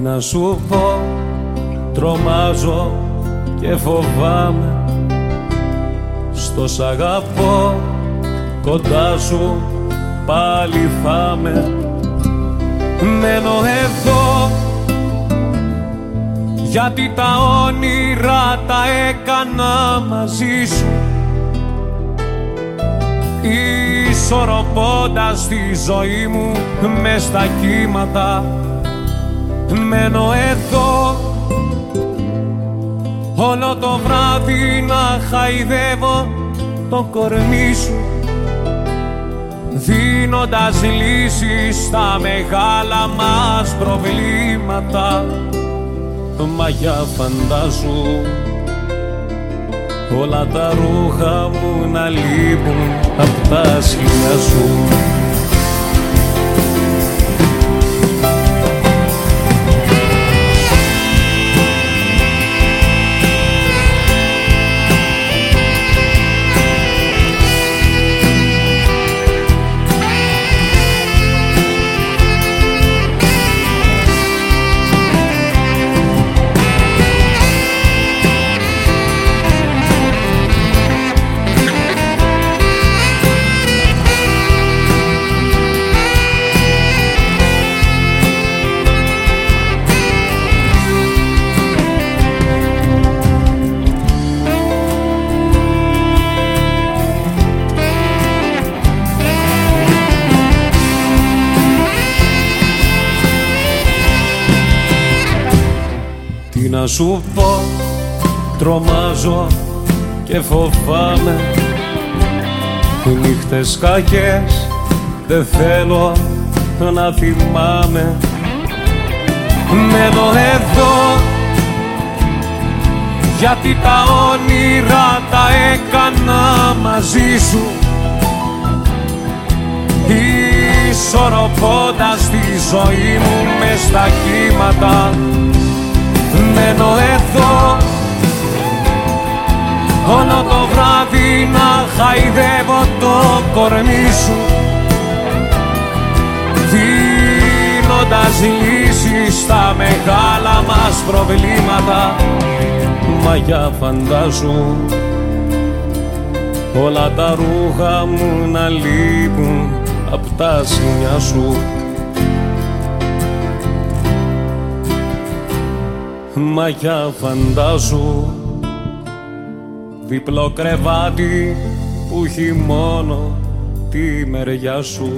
να σου πω Τρομάζω και φοβάμαι. Στο σ' αγαπώ κοντά σου πάλι φάμε Μένω εδώ γιατί τα όνειρα τα έκανα μαζί σου. Ισορροπώντας τη ζωή μου μες στα κύματα Μένω εδώ όλο το βράδυ να χαϊδεύω το κορμί σου δίνοντας λύσεις στα μεγάλα μας προβλήματα. Μα για φαντάζου όλα τα ρούχα μου να λείπουν απ' τα σκηνιά σου να σου πω Τρομάζω και φοβάμαι. Νύχτες κακές δεν θέλω να θυμάμαι. Μένω εδώ γιατί τα όνειρα τα έκανα μαζί σου. Ισορροπώντας τη ζωή μου μες στα κύματα μένω εδώ. Όλο το βράδυ να χαϊδεύω το κορμί σου. Δίνοντας λύσεις στα μεγάλα μας προβλήματα. Μα για φαντάζου όλα τα ρούχα μου να λείπουν απ' τα σημεία σου Μα για φαντάζου διπλό κρεβάτι που έχει μόνο τη μεριά σου